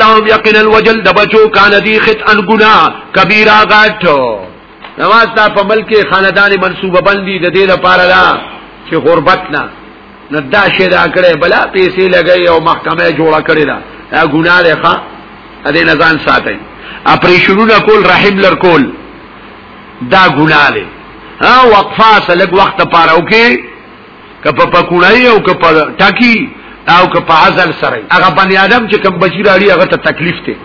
اسلام یقین الوجل د بچو کان دی خط ان گنا کبیره غټ نواز تا په ملک خاندان منصوبه بندي د دې لپاره دا چې غربت نه نه دا شی دا کړي بلا پیسې لګي او محکمه جوړه کړي دا دا ګنا ده ښا د دې نزان ساتي اپریشنونه کول رحم لر کول دا ګنا ده ها وقفه سلګ وخت پاره وکي که په پکوړای او که په ټاکی او که په ازل سره هغه بنی آدم چې کم بچی راړي هغه ته تکلیف دی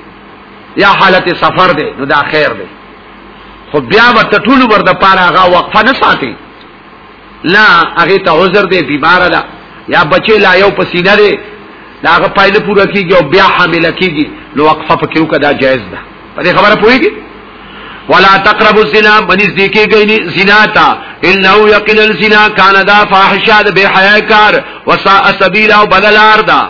یا حالت سفر دی نو دا خیر دی خو بیا به ټول ور د پاره هغه وقفه نه ساتي لا هغه ته عذر دی بیمار ده یا بچی لا یو پسینه دی دا هغه پایله پوره کیږي او بیا حامل کیږي نو وقفه پکې وکړه دا جایز ده په دې خبره پوهیږي ولا تقربوا الزنا بنس دی کې گئی زنا تا انه یقین الزنا کان دا فاحشه به حیا کار وساء سبیل او بدلار دا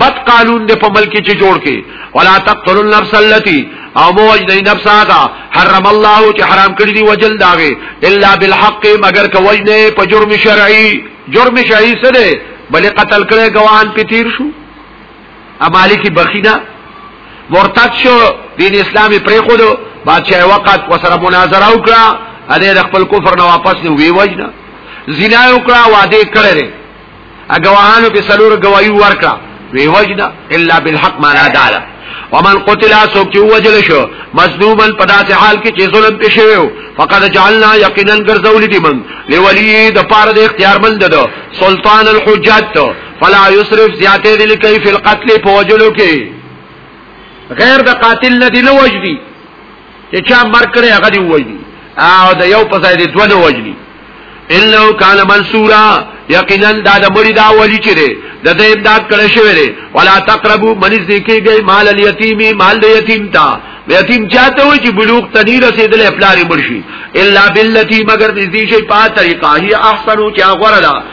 بد قانون دې په ملک کې جوړ کې ولا تقتلوا النفس التي او موج دې نفس هغه حرم الله چې حرام کړی دی وجل داغه الا بالحق مگر کوي نه په جرم شرعي جرم شرعي سره بلې قتل کړي ګوان پتیر شو امالکی بخینا مرتد شو دین اسلامي پرې خو دو بادشاہ وقت وسره مناظره وکړه اده خپل کفر نه واپس نه وی وجنا زنا وکړه وعده کړره اګواهانو په سلور گواہی ورکړه وی وجنا الا بالحق ما لا داله ومن قتل سوک چې وجل شو مظلوما په داسې حال کې چې ظلم پې شوی فقد جعلنا یقینا ګرځول دي من لولی د پاره د اختیار مند ده سلطان الحجت فلا یسرف زیاته دي لکې فی القتل فوجلو کې غیر د قاتل نه دی نو وجدي چې چا مر کړي هغه دی وجدي او د یو په ځای دی دوه وجدي انه کان منصورا یقینا دا د مړي دا ولی چې دی د دې امداد کړی شوی دی ولا تقربو منځ دی کېږي مال الیتیم مال د یتیم تا یتیم چاته وي چې بلوغ تنی رسیدل افلاری مرشي الا بالتی مگر دې شي په طریقه هي احسنو چې غره ده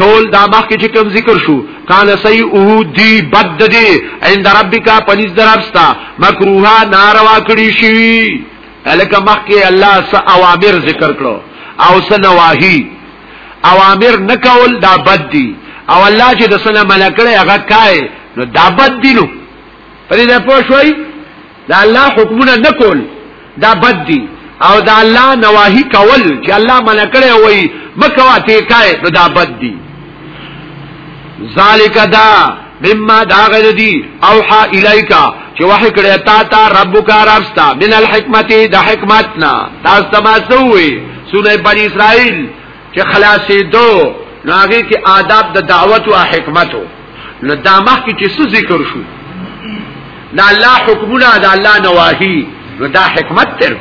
ټول دا مخکې چې کوم ذکر شو کان سیئه دی بد دی عند ربک پنځ درپستا مکروه ناروا کړی شي الکه مخکې الله س اوامر ذکر کړو او س نواهی اوامر نکول دا بد دی او الله چې د سنه ملکړه هغه کای نو دا بد دی نو پرې دا پوه شوي دا الله حکمونه نکول دا بد دي او دا الله نواهی کول چې الله منع کړی وای مکوا ته کای نو دا بد دي ذالک دا مما دا غیر دی اوحا الیکا چې وحی کړی تا تا ربک ربستا من الحکمت د حکمتنا تاسو تماسوي سونه بنی اسرائیل چې خلاصې دو نو هغه کې آداب د دعوت او حکمت نو دا مخ کې چې څه ذکر شو دا الله حکمونه دا الله نواهی نو دا حکمت تر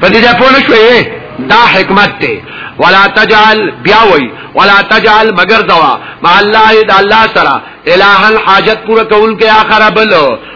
په دې ځای پوه شوې دا حکمت ته ولا تجعل بیاوی ولا تجعل مگر دوا ما الله د الله سره الہن حاجت پورا کول کې اخر بل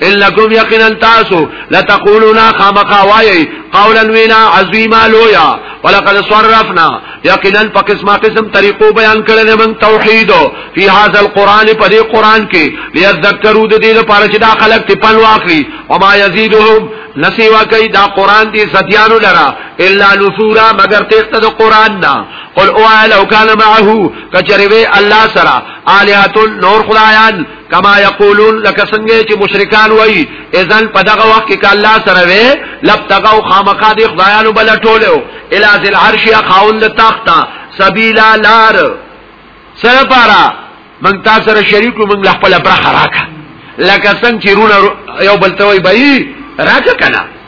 انکم یقینا تاسو لتقولون خامخا وای قولا وینا عظیما لویا ولقد صرفنا یقینا په قسمه قسم طریقو بیان کړل من توحید فی هذا القران په دې قران کې لیذکروا د دې لپاره چې دا خلک ته پن واخلي او ما یزيدهم نسیوا کوي دا قران دی سدیانو لرا الا نفورا مگر تخت د قران نه قل او لو کان معه کچریوی الله سرا الہات نور خدایان کما یقولون لکه څنګه چې مشرکان وایي اذن په دغه وخت کې الله سره وي لبتغوا خامخا دي خدایانو بل ټولو الی ذل عرش یا خاوند تخت سبیلا لار سره پارا من تاسو سره شریک من خپل برخه راکا لکه څنګه چې رونه یو بل ته وایي بای راکا کنا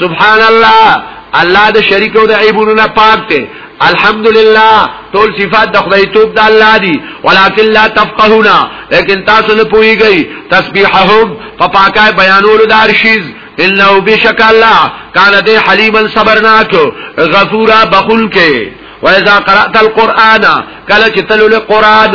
سبحان الله الله د شریک او د عیبونو نه پاک دی الحمدلله ټول صفات د خدای توپ د الله دی ولکن لا تفقهون لیکن تاسو نه پوهیږئ تسبیحهم فپاکای بیانولو د ارشیز انه بشک الله کان دی حلیما صبرناک غفورا بخل کې واذا قرات القرآن کله چې تلل قرآن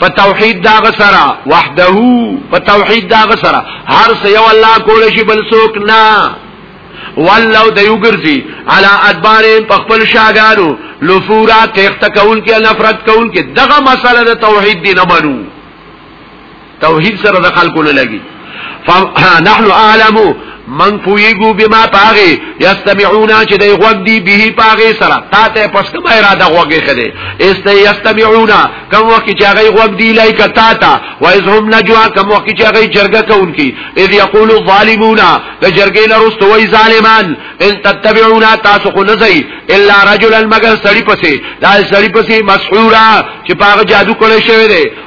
په توحید دا غسرا وحده په توحید دا غسرا هر څه یو الله کول شي بل څوک نه ولو د یوګرځي علا ادبار په خپل شاګانو لفورا تخت کون کې نفرت کون کې دغه مسله د توحید دی نه منو توحید سره د خلکو نه لګي فنحن اعلم من پویګو بما پاغه یستمعون چې دی غوږ دی به پاغه سره تا ته پس کوم اراده غوږه خده است یستمعون کوم وخت چې هغه غوږ دی لای کتا تا و از هم نجوا کوم وخت چې هغه جرګه کوونکی اذ یقول الظالمون د جرګې نه رست وای ظالمان ان تتبعون تاسو خو نه زئی الا رجلا مگر سړی پسې دا سړی پسې مسحورا چې پاغه جادو کړی شوی دی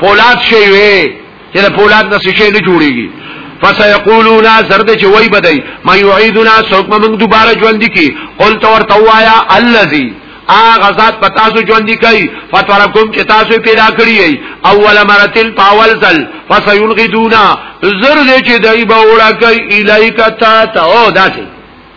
پولاد شي وي چې له پولاد نه شي نه جوړيږي فسيقولون زرد چې وای بدای ما يعيدنا سوق موږ دوباره ژوند کی قل تو ور توایا الذي اغه ذات پتا سو ژوند کی فتورکم چې تاسو پیدا کړی ای اول مرتل پاول زل فسينغدونا زرد چې دای به وړه کوي الایک تا ته او داسي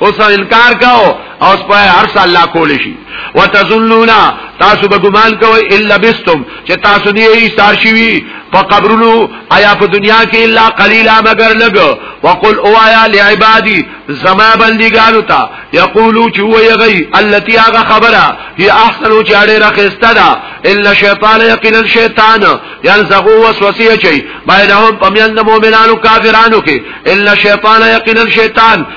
اوس انکار کاو او اوس په هر څه الله کول شي وتظنون تاسو به ګمان کوئ الا بستم چې تاسو دی ایثار شوی په قبرونو آیا په دنیا کې الا قلیلا مگر لګ وقل اوایا لعبادی زما بندګانو ته یقولو چې وای غي التي هغه خبره هي احسن چې اړه راخسته ده الا شیطان یقینا شیطان ينزغو وسوسه چي بینهم پمیند مؤمنانو کافرانو کې الا شیطان یقینا شیطان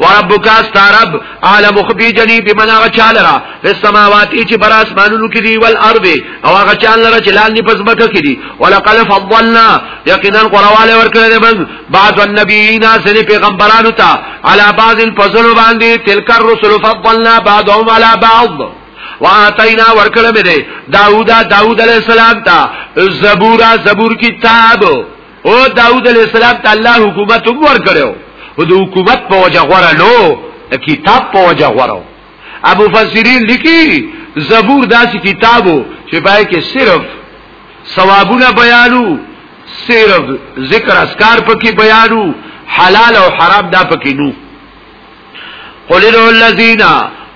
وربک استرب عالم خبي جني بمن غچالرا په سماوات چې بر اسمانونو کې دي ول ارض او غچالرا چې لاندې پس بک کې دي ولقد فضلنا یقینا قرواله ورکړل دي من بعض النبیین سره پیغمبرانو ته على بعض الفضل باندې تلک الرسل فضلنا بعضهم على بعض واتینا ورکړه مې ده داوود داوود علی السلام ته زبورا زبور کتاب او داوود علیه السلام ته الله حکومت ور کړو او د حکومت په وجه غوړه نو د کتاب په وجه غوړو ابو فسرین لیکي زبور داسې کتابو چې پای کې صرف ثوابونه بیانو صرف ذکر اسکار پکې بیانو حلال او حرام دا پکې نو قل ادعوا الذين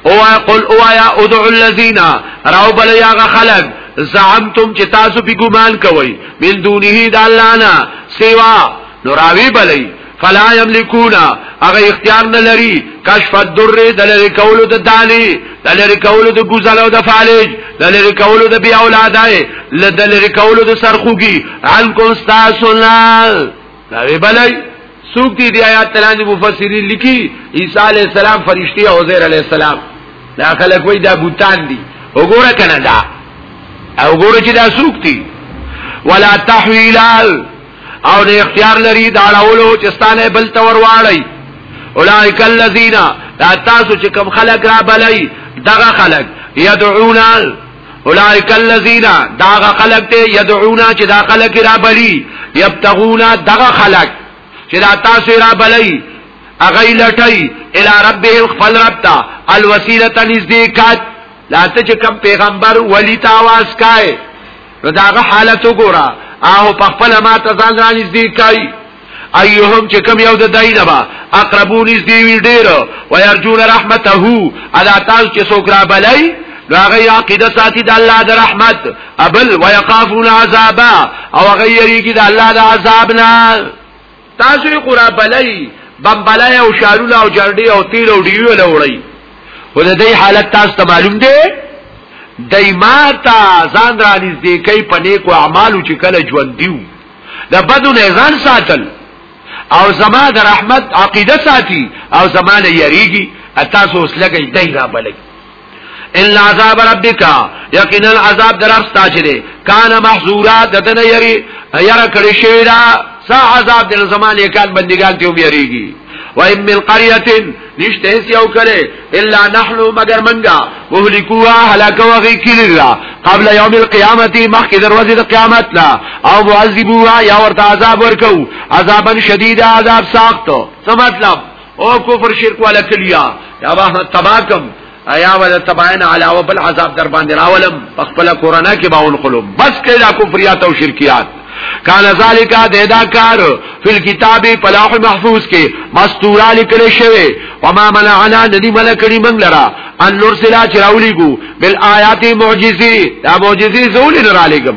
او قل او یا ادعوا الذين راو بل یا خلق زعمتم چې تاسو په ګمان کوي من دونه د الله نه سوا نوراوی بلې فلا یملکون هغه اختیار نه لري کشف الدر د لری کولو د دالی د لری کولو د ګزلو د فالج د لری کولو د بی اولادای د لری کولو د سرخوږي ان کو استاسنا دا وی بلای سوک دی دی آیات تلان دی مفسرین لکی عیسی علیہ السلام فرشتی او زیر علیہ السلام دا خلق وی دا بوتان دی وګوره کنه دا او ګوره چې دا سوک دی ولا تحویلال او نه اختیار لري دا ډولو چې ستانه بل تور واړی اولائک الذین دا تاسو چې کم خلق را بلای دغه خلق یدعون اولائک الذین داغه خلق ته یدعونا چې دا خلق را بلی یبتغونا دغه خلق چې دا تاسو را بلی اغه لټی الی ربهم خپل رب ته الوسیله نزدېکات لاته چې کوم پیغمبر ولی ته आवाज کای نو داغه حالت وګوره او په خپل ما ته ځان را نزدېکای ايهم چې کوم یو د داینه با اقربون از دی وی ډیر و يرجون رحمته ادا تاسو چې څوک را بلای نو هغه عقیده ساتي د الله د رحمت ابل ويخافون عذابا او هغه یریږي د الله د عذاب نه تاسو یې قران بلای بمبلای او شالونه او جرډي او تیل او ډیو لوړی و د دې حالت تاسو ته معلوم دی دایماتا ځان را نږدې کوي په نیکو اعمالو چې کله ژوند دیو د بدو نه ځان ساتل او زما د رحمت عقیده ساتي او زما نه یریږي تاسو اوس لګی دای را بلګي ان عذاب ربک یقینا عذاب درستا چره کان محذورا ددن یری یرا کړي شوی دا سا عذاب د زمانه کال بندگان ته یریږي و ان من قريه نشته هیڅ یو کړي الا نحلو مگر منګا مهلکوا هلاک وغي کړي را قبل یوم القیامت مخک دروازه د قیامت لا او معذبوا یا ورته عذاب ورکو عذابا شدید عذاب سخت څه مطلب او کفر شرک ولا کلیا یا واه تباکم ایا ول تبعین علاوه بل عذاب در باندې راولم په خپل کورونه کې باون خلو بس کړه کفریات او شرکیات کان ذالک ددا کار فل کتاب فلاح محفوظ کې مستورا لیکل شوی وما منعنا ندی ملکړي من لرا ان نرسلا چراولیګو بل آیات معجزي دا معجزي زول نه را لګم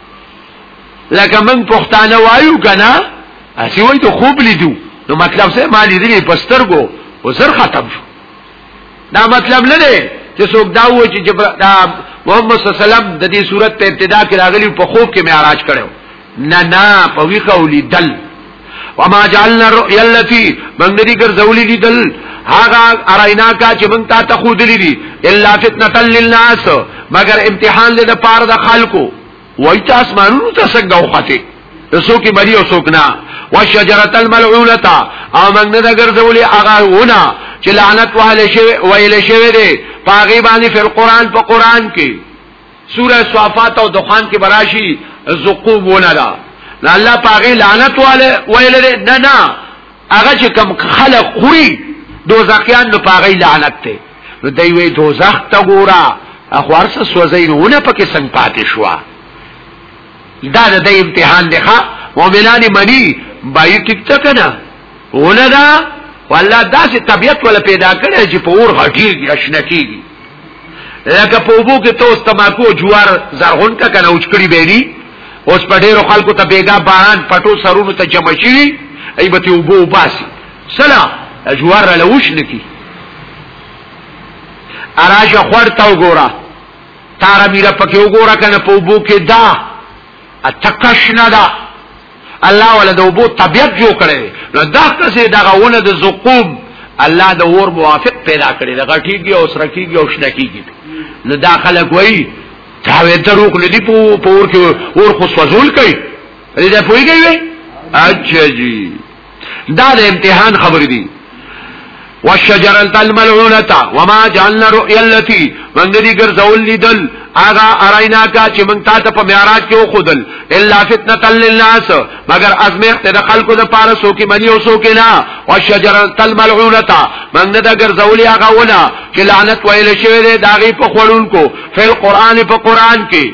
لکه من پښتانه وایو کنه اسی وای ته خوب لیدو نو مطلب سه ما لیدلی پسترګو او زر ختم شو دا مطلب نه دی چې څوک دا و چې دا محمد صلی الله علیه وسلم د دې صورت په ابتدا کې راغلی په خوب کې معراج کړو نه نه په ویخه ولیدل وما جعلنا الرؤيا التي من ندي ګرځولې دي دل هغه اراینا کا چې من تا ته خود لري الا فتنه للناس مگر امتحان دې د پاره د خلکو وای چې اسمانونو ته څنګه وخته رسو کې بری او سوکنا وشجره الملعونه او من ندي ګرځولې هغه ونه چې لعنت وهل شي ویل شي دي پاغي باندې فل قران په قران کې سوره صافات او دخان کې براشي زقوم ولدا نه الله پاغه لعنت والے ویل نه نه هغه چې کم خلق خوري دوزخیان نو پاغه لعنت ته نو دی وی دوزخ ته ګورا اخوار سره سوځي نو نه پکې څنګه پاتې شو دا د امتحان دی ښا مؤمنان منی بای ټیک ته کنه ونه دا والله داسې طبيعت ولا پیدا کړی چې په اور غټیږي اشنه کیږي لکه په وبو کې توس تماکو جوار زرغون کا کنه اوچکړي بیلی اوس په ډیرو خلکو ته بیګا باران پټو سرونو ته جمع شي ایبته وبو باسي سلا جوار را لوش نکی اراجه خور تا وګوره تارا میرا پکې وګوره کنه په وبو کې دا اتکش نه ده الله ولا د وبو طبيعت جوړ کړي نو دا کسه دغه ونه د زقوم الله د ور موافق پیدا کړي دغه ټیږي او سره کیږي او شنه کیږي نو دا خلک وایي دا وې ته روک لدی په پور کې ور خو سوزول کوي دې دا پويږي وي اچھا جی دا د امتحان خبر دي والشجرة الملعونة وما جعلنا رؤيا التي من دي ګرځول لیدل اغا ارینا کا چې من تا ته په معراج کې وخدل الا فتنه للناس مگر ازمیخت د خلکو د پاره سو کې منی او سو کې نه والشجرة الملعونة من دي ګرځول اغا ولا چې لعنت ویل شوی دی داغي په خورونکو فل قران په قران کې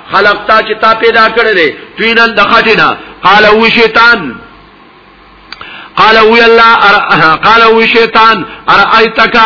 خلق تا چې تا پیدا کړی دی توینن د خټې نه قال او شیطان قال او الله قال او شیطان ارایتک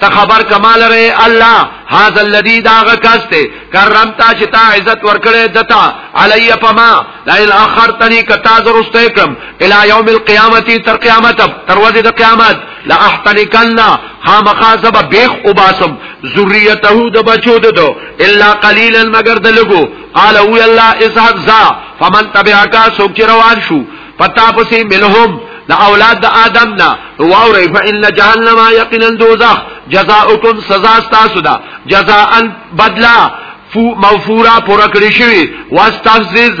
ته خبر کمال رہے الله هاذا الذی دا غکاسته کرمتا چې تا عزت ورکړې دتا علی فما لئن اخرتنی کتا درسته کم الی یوم القیامه تر قیامت تر ورځې د قیامت لا احتنکنا خامخا زب بیخ وباسم ذریته د بچو ددو الا قليلا مگر دلګو قال او الله اذهب ذا فمن تبعك سوق روان شو پتا پسې ملهم د اولاد د آدم نه واوري فإن جهنم يقينا دوزخ جزاؤكم سزا تاسو ده جزاء بدلا موفورا پورا کړی شوی واستفزز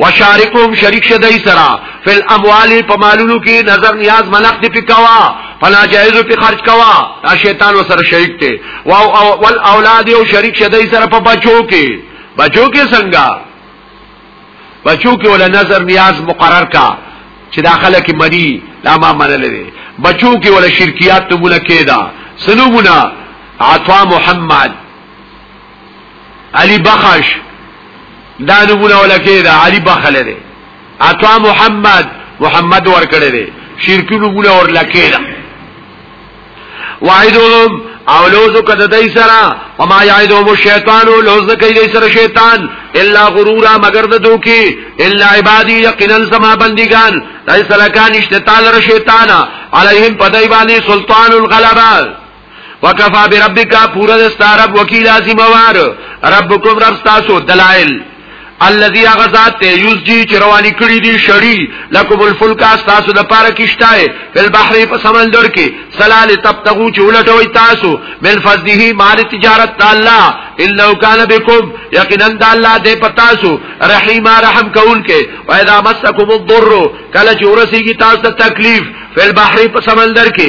وشارکهم شریک شدای سرا فی الاموال په مالونو کې نظر نیاز ملق دی پکوا فلا جائز په خرج کوا دا شیطان وسره شریک دی او اول اولاد یو شریک شدای سرا په بچو کې بچو کې څنګه بچو کې ول نظر نیاز مقرر کا چې داخله کې منی لا ما منل دي بچو کې ول شرکیات ته مونږه کېدا سنو مونږه عطا محمد علی بخش دا نمونه ولکه دا علی بخله دی عطا محمد محمد ورکړه دی شرکی نمونه ورلکه دا وعدهم او لوزو کده دای سره وما یعدهم الشیطان لوز کوي دای سره شیطان الا غرورا مگر د دوکي الا عبادی یقینا سما بندگان دای سره کان اشتتال ر شیطان علیهم پدای باندې سلطان الغلبه وکفا بربک پورا دستا رب وکیل ازموار ربکم رب تاسو دلائل الذي غزاد ته یوزجی چروانی کړی دی شړی لکم الفلک تاسو د پاره کیشتای په بحر په سمندر کې سلال تبتغو چولټوي تاسو من فضله مال تجارت تعالی الا کان بكم یقینا د الله دې پتا سو رحیم رحم کول کې و اذا مسکم الضر کله چې ورسیږي تاسو ته تکلیف فل بحر په سمندر کې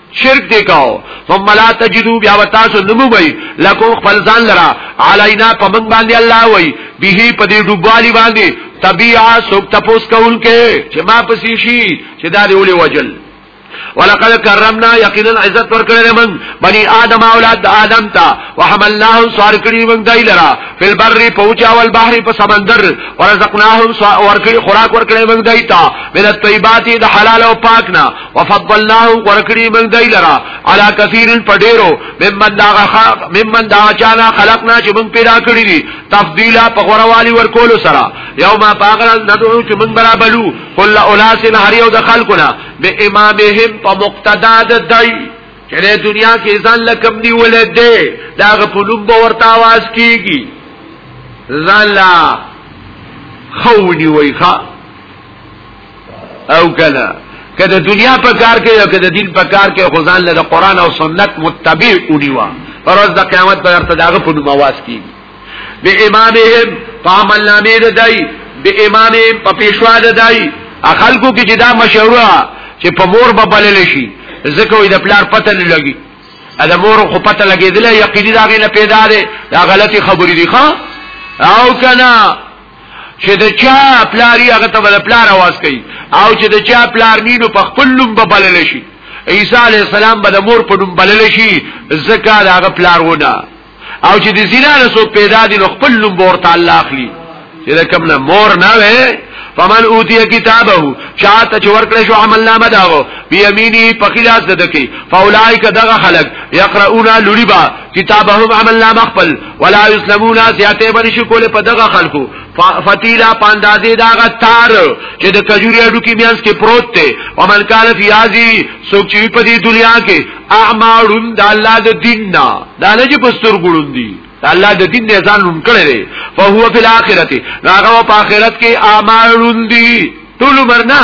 شرک دی کاو ثم لا تجدو بیا وتاسو نمومي لکم خپل ځان لرا علینا په من باندې الله وای به په دې ډوبوالي باندې طبيعه سوک تپوس کولکې چې ما پسې شي چې دا دی ولې وجل ولقد کرمنا یقینا عزت ورکړل من بني ادم اولاد ادم تا وحملناه سوار کړی من دای لرا فل بر پوچا ول بحر په سمندر ورزقناهم ورکړي خوراک ورکړل من دای تا من الطيبات د حلال او پاکنا وفضلناه ورکړي موږ دای لرا علا کثیرن پډیرو ممن دا ممن دا چانا خلقنا چې موږ پیدا کړی دي تفضیلا په غوروالي ورکول سره یوم پاغر ندعو چې موږ برابرو کل اناس هر یو د خلقنا به امامهم په مقتدا د دای چې دنیا کې ځان لکم دی ولید دی دا غ په لوب ورته आवाज کیږي ځان لا خونی وای ښا او کله کله دنیا په کار کې او کله دین په کار کې خو ځان له قران او سنت متبع ونیوا پر ورځ د قیامت پر ارته داغه په مواس کې به امامهم پامل نامې دای به امام په پیشوا دای خلکو کې جدا مشهوره چې په مور به بلل شي ځکه وي د پلار پته نه لګي دا مور خو پته لګېدل یقیني دا غي نه پیدا ده دا غلطي خبرې دي ښا او کنا چې د چا پلار یې هغه ته بل پلار आवाज کوي او چې د چا پلار نینو په خپل لوم به بلل شي عیسی علی السلام به د مور په لوم بلل شي زکه دا هغه پلار ونه او چې د زنا له سو پیدا دي نو خپل لوم ورته الله اخلي چې دا کوم نه مور نه وي فمن اوتی کتابه چاته چې ورکړې شو عمل نامه داغو بیمینی په خلاص ددکی فاولائک دغه خلق یقرؤون لریبا کتابهم عمل نامه خپل ولا یسلمون زیاته باندې شو کوله په دغه خلکو فتیلا پاندازې داغه تار چې د کجوري اډو کې میانس کې پروت دی او من کان فی ازی سوک چې په دې دنیا کې اعمالون د الله د دین نه دا نه چې پستر ګړون دي الله د دین نه ځان لون کړی دی فهو فی الاخرته هغه په اخرت کې اعمالون دي ټول مرنا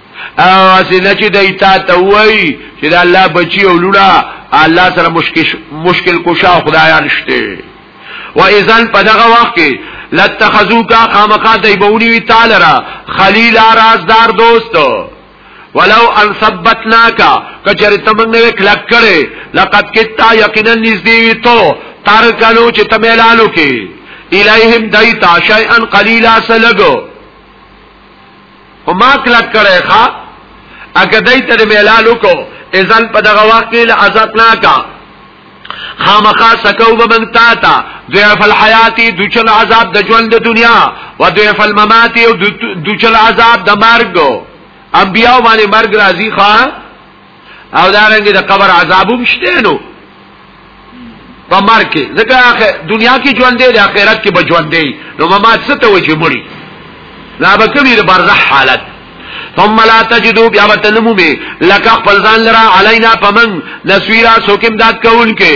او سینه چې دای تا ته وای چې د الله بچي او لوړه الله سره مشکل مشکل کوشا خدایان شته و اذن په دغه وخت کې لتخذوکا خامخا دای بونی وی تعالی را خلیل رازدار دوست ولو ان ثبتناکا کچری تمنګ نه کلک کړي لقد کتا یقینا نږدې وی تو تر کلو چې تملالو کې الیهم دایتا شیئا قلیلا سلګو خو ما کلک کړی ښا اګه دای ته ملال وکړو اذن په دغه وخت کې لعزت نه کا خامخا سکو بمن تا تا ضعف الحیاتی دوچل عذاب د ژوند د دنیا و ضعف الممات او دوچل عذاب د مرګ انبیاء باندې مرګ راځي ښا او دا رنګ د قبر عذاب هم شته نو په مرګ کې ځکه دنیا کې ژوند دی د آخرت کې به ژوند دی نو ممات څه ته وجه مړي لا به کوي د برزخ حالت ثم لا تجدو بیا وتنمو می لکه خپل ځان لرا علینا پمن نسویرا سوکم داد کون کې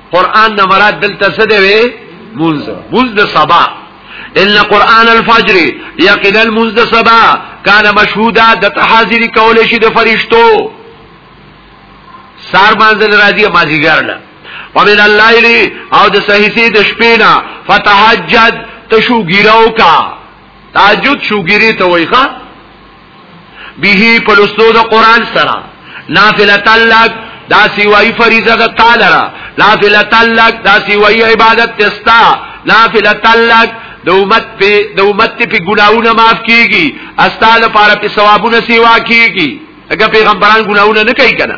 قران نه مراد دلته څه دی وی منز منز د سبا ان قران الفجر یقینا منز د سبا کان مشهودا د تحاضری کول شي د فرشتو سار منزل راځي مازیګر نه ومن الليل او د صحیفه د شپې نه فتحجد تشو ګیراو کا تهجد شو ګیری ته وایخه به په لستو د قران سره نافله تعلق دا سیوای فریضه د تعالی را نافله تعلق دا سیوای عبادت تستا نافله تعلق د امت په د امت په ګناونه معاف کیږي استاله لپاره په ثوابونه سیوا کیږي اګه پیغمبران ګناونه نه کوي کنه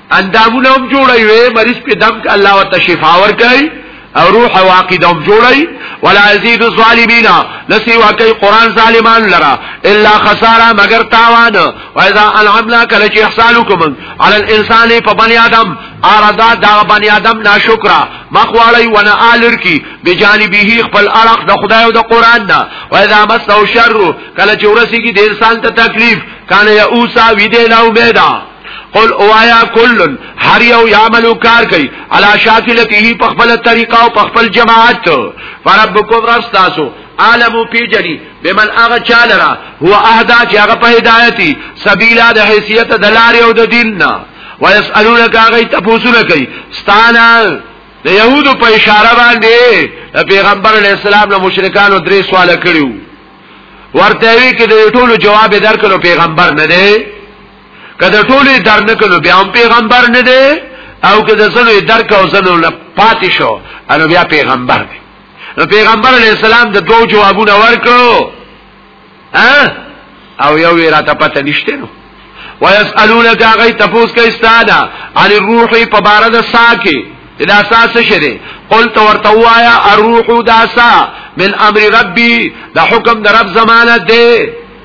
اندامونه هم جوړي وي مریض په دم کې الله وت شفا ور کوي او روح او عقیده هم جوړي ولا ازيد الظالمين لسی واقعي قران ظالمان لرا الا خساره مگر تاوان واذا انعمنا کله چې احسانکم على الانسان په بني ادم اردا دا بني ادم ناشکرا مخوالی ونا آلر کی بجانبه خپل ارق د خدای او د قران نه واذا مسو شر کله چې ورسیږي د انسان ته تکلیف کانه یوسا ویدې لا امیدا قل اوایا کلن هر یو یعملو کار کوي علا شاکلته په خپل طریقه او په خپل جماعت فربکم رب تاسو عالمو پی جنی بمن اغا چالرا هو اهدا چی اغا پا هدایتی سبیلا دا حیثیت دلاری او دا دین نا ویسألونک اغا تفوسونکی ستانا د يهودو په اشاره باندې پیغمبر علی السلام له مشرکانو درې سوال کړیو ورته وی کې د ټولو جواب درکړو پیغمبر نه دی کله ټولې در نه کړو بیا هم پیغمبر نه دی او که د زنو در کو زنو نه پاتې شو انو بیا پیغمبر دی نو پیغمبر علی السلام د دوه جوابونه ورکړو او یو یې راته پته نشته نو ويسالونك غي تفوس کې استادا عن الروح په بار د ساکي د اساس شری قلت ورته وایا الروح داسا من امر ربي د حکم د رب زمانه ده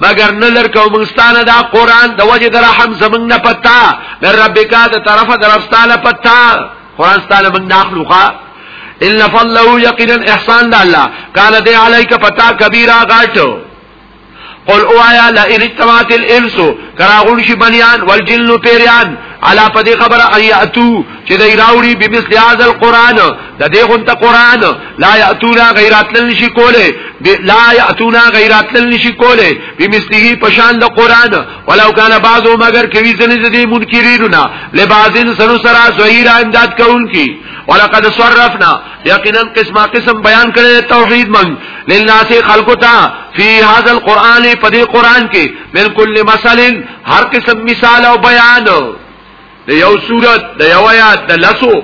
مگر نه لرکو مستانه دا قران د وجه در رحم زمنګ نه پتا د ربک د طرفه درفستانه پتا قران ستانه من ناخلوقا ان فضله یقینا احسان د الله کان دی علیک پتا کبیره غاټو قل اوایا لئن اجتماعت الانس کراغون شی بنیان والجن پیریان علا پدی خبر ایاتو چې دای راوړي به مثل هذا القران د دې غونته قران لا یاتونا غیرات لن شي کوله لا یاتونا غیرات لن شي کوله به مثله پشان د قران ولو کان بعضو مگر کوي ځنې د دې منکرینونه لبازن سنو سرا زهیر امداد کوونکی ولقد صرفنا یقینا قسمه قسم بیان کړی توحید من للناس خلقو ته فی هذا القران په دې قران کې بالکل مثلا هر قسم مثال او بیان د یو صورت د یو آیات د لسو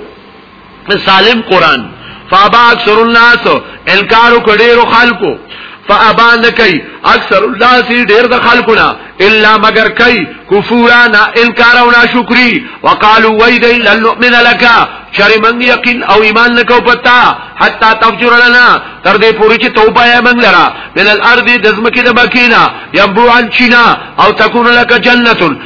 سالم قران فابا اکثر الناس انکار کړيرو خلکو فابا نکي اکثر الناس ډېر د خلکو نه الا مگر کوي کفورا انکار او ناشکری وقالو وای دی لن نؤمن لك چری من یقین او ایمان نکو پتا حتا تفجر لنا تر دې پوری چې توبه یې من لرا من الارض دزمکی د بکینا یبو عن چینا او تکون لك جنته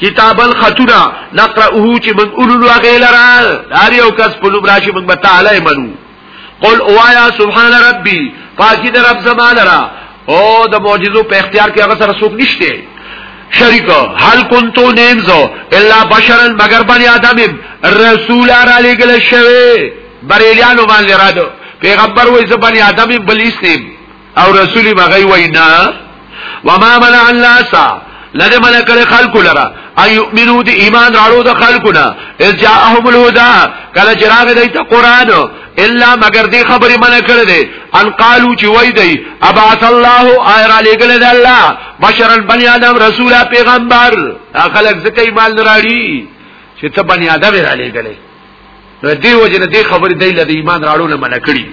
کتابا خطنا نقرأه چې موږ اولو هغه لرا دار یو کس په لوم راشي موږ به تعالی منو قل اوایا سبحان ربي پاکی در رب زما لرا او د معجزو په اختیار کې هغه سره څوک نشته شریک هل کنتو نیمزو الا بشرا مگر بنی آدم رسول را لګل شوی بریلیانو باندې را دو پیغمبر وې زبنی آدم بلیس نیم او رسول بغي وینا وما منع الناس لده منع کړي خلق لرا ايؤمنو دي ایمان راړو د خلقنا اذ جاءهم الهدى کله چراغ دی ته قران الا مگر دې خبرې منع کړې دي ان قالو چې وای دی ابعث الله اير عليګل د الله بشرا بني ادم رسول پیغمبر خلق زکه ایمان راړي چې ته بني ادم را لېګلې نو دی وجه نه دی خبرې دی له ایمان راړو نه منع کړي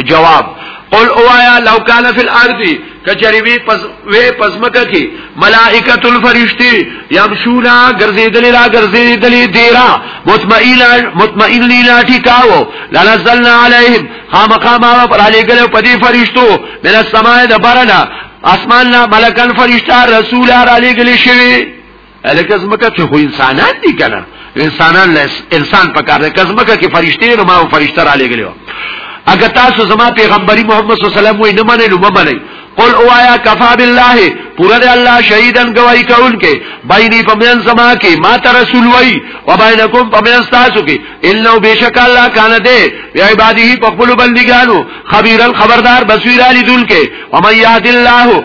جواب قل اوایا لو کان فی الارض کچری وی پس وی پسمکه کی ملائکۃ الفرشتي یمشونا ګرځیدلې را ګرځیدلې دیرا مطمئن مطمئن لینا ټیکاو لنزلنا علیهم خامقاما پر علی ګل په دې فرشتو من السماء د برنا اسمان لا ملکن فرشتہ رسول را لګل شوی الکه زمکه کې خو انسانان دي کنه انسانان له انسان په کار ده کزمکه کې فرشته نو ما او فرشته را لګلیو اګه تاسو زما پیغمبري محمد صلی الله علیه وسلم وې نه منئ نو منئ قل اوایا کفا بالله پورا دی الله شهیدن گواہی کون کې بیني پمن زما کې ما ته رسول وای و بینکم پمن تاسو کې انه بشک الله کان دې بی عباده په خپل بندګانو خبيرن خبردار بصیر علی ذل کې ومن یاد الله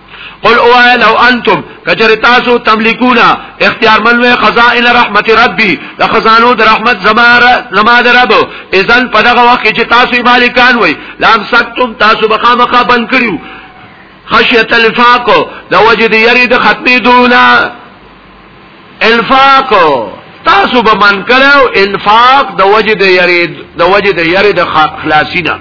قل اوه لو انتم کجر تاسو تملکونا اختیار منوی خزائن رحمت ربی د خزانو د رحمت زمار زما د رب اذن په دغه وخت چې تاسو مالکان وای لام سکتم تاسو بخامخه بند کړیو خشیت الفاق د وجد یری د ختمې دونا انفاق تاسو به من کړو انفاق د وجه د یری د وجه د یری د خلاصینا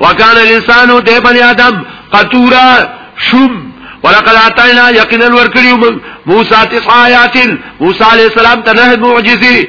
وکانه لسانو د بنی آدم قطورا شوم ولقد اتینا یقینا ورکړیو موسی تسع آیات موسی علیہ السلام ته نه معجزه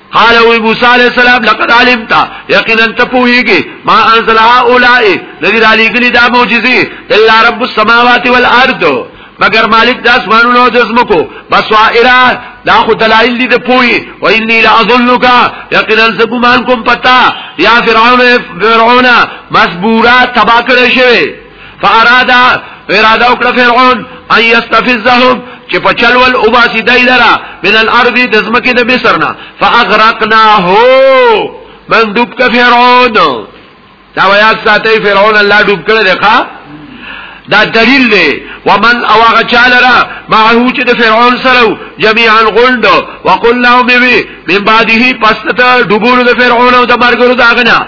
قال وی موسی علیہ السلام لقد علمت یقینا تپویږي ما انزل هؤلاء الذي علی گلی دا معجزه الا رب السماوات والارض مگر مالک د اسمانونو د زمکو بسوائرا دا خو دلائل دي د پوي و اني لاظنك يقينا زګمان کوم پتا یا فرعون فرعون مسبورا تبا کړی شوی فارادا اراده وکړه فرعون ان يستفزهم چې په چلول او باسي دای لرا من الارض د زمکه د مصر نه فاغرقناه من دوب ک فرعون دا ویا ساتي فرعون الله دوب کړه دغه دا دلیل دی ومن او هغه چاله را معه چې د فرعون سره جميعا غوند وقلنا بي من بعده پس ته ډوبول د فرعون او د مرګرو داغنا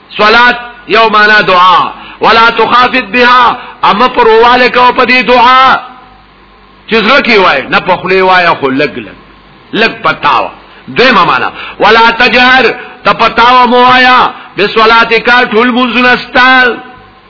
صلات یو معنا دعا ولا تخافت بها اما پرواله کو په دې دعا چې زړه کې وای نه په خله وای خو لګ لګ لګ پتاوا دیمه معنا ولا تجهر ته پتاوا مو آیا بسولاتی کا ټول منځونه ستال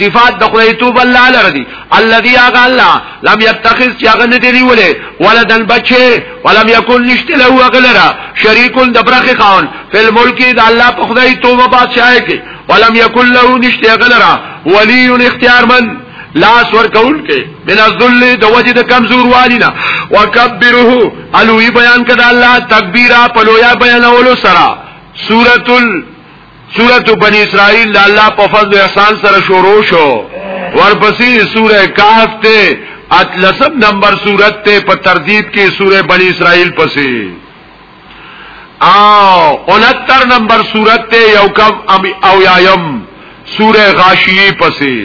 صفات د خدای توب الله لره دي الذي اغا الله لم يتخذ چاغه نه دی ولې ولدن بچي ولم يكن نشته له غلرا شريك د برخه خان په ملک د الله په خدای توب بادشاہ کې ولم يكن له نشته غلرا ولي اختیار من لاس ور کول کې من الذل د وجه د کمزور والینا وکبره الوی بیان کړه الله تکبیره په لویا بیانولو سره سورۃ سورۃ بنی اسرائیل د الله په فضل او احسان سره شروع شو ورپسې سورہ کهف ته اتلسم نمبر سورۃ ته په ترتیب کې سورہ بنی اسرائیل پسې او 69 نمبر سورۃ ته یو کم او یایم سورہ غاشیه پسې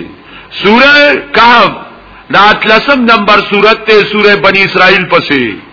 سورہ کهف د اتلسم نمبر سورۃ ته سورہ بنی اسرائیل پسې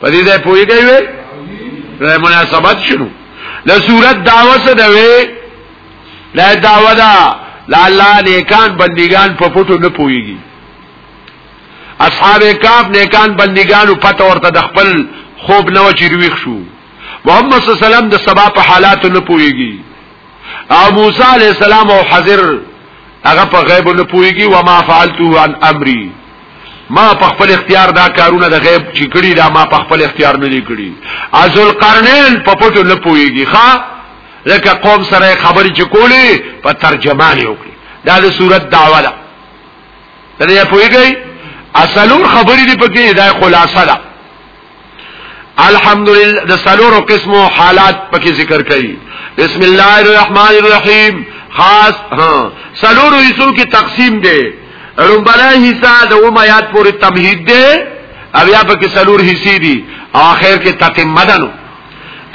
په دې ځای پوهیږئ وې د مناسبت شنو د صورت داوا څه ده وې لا داوا ده لا الله نیکان بندگان په پټو نه پوهیږي اصحاب کاف نیکان بندگانو پته ورته د خپل خوب نه وچی رويخ شو محمد صلی الله علیه وسلم د سبا په حالاتو نه پوهیږي او موسی علیہ السلام او حضر هغه په غیب نه پويږي و ما فعلته عن امري ما په خپل اختیار دا کارونه د غیب چې کړی دا ما په خپل اختیار نه دی کړی ازل قرنین په پټو نه پويږي ښا لکه قوم سره خبرې چې کولې په ترجمه نه وکړي دا د صورت دعوا ده دا نه پويږي اصلون خبرې دی پکې دا خلاصه ده الحمدلله د سلورو قسمو حالات پکې ذکر کړي بسم الله الرحمن الرحیم خاص ها سلورو حصو کې تقسیم دی رمبلا حصہ د و میات پورې تمهید دی او یا پکې سلور حصے دي اخر کې تتمه ده نو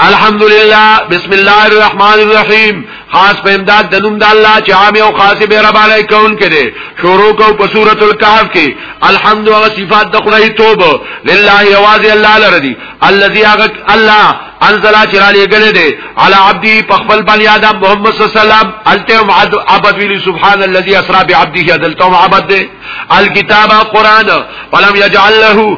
الحمدلله بسم الله الرحمن الرحیم خاص په امداد د نوم د الله چې عام او خاص به رب علی کون کړي شروع کو په سورۃ الکهف کې الحمد او صفات د خدای توبه لله یواز الله لردی الذي اغت الله انزل چرالی گله دے علی عبدی پخفل بنی آدم محمد صلی اللہ علیہ وسلم التهم عبد ویلی سبحان الذي اسرا بعبده دلتهم عبد دے الكتاب قرآن ولم يجعل له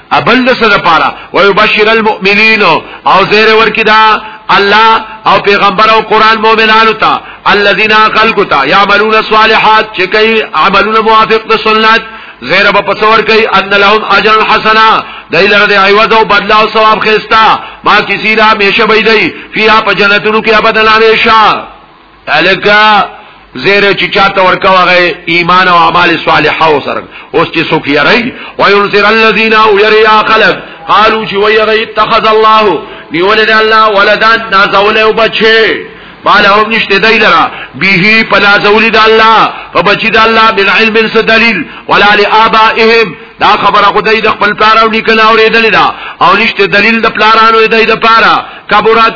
ابل د سره پاره او یبشر المؤمنین او زیر ورکی دا الله او پیغمبر او قران مؤمنانو ته الذين خلقوا ته يعملون الصالحات چې کوي عملونه موافق د سنت زیر په پسور کوي ان لهم اجر حسنا دای لره د عوض او بدلا او ثواب خستا ما کسی را میشه بيدای فیا په جنتونو کې ابدل همیشه الکا زیر چې چاته ورکا وغه ایمان او اعمال صالحه او سره اوس چې څوک یری او ينصر الذين يريا خلق قالوا چې ويغي اتخذ الله نیول دی الله ولدان نازول او بچي بالا هم نشته دی لرا به پلا زول دی الله په بچی دی الله بن علم سره دلیل ولا لآبائهم دا خبره خدای د خپل پلار او نکنه اورېدل دا او نشته دلیل د پلارانو دی د پاره کبرت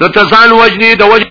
نو تزان وجنی د وجنی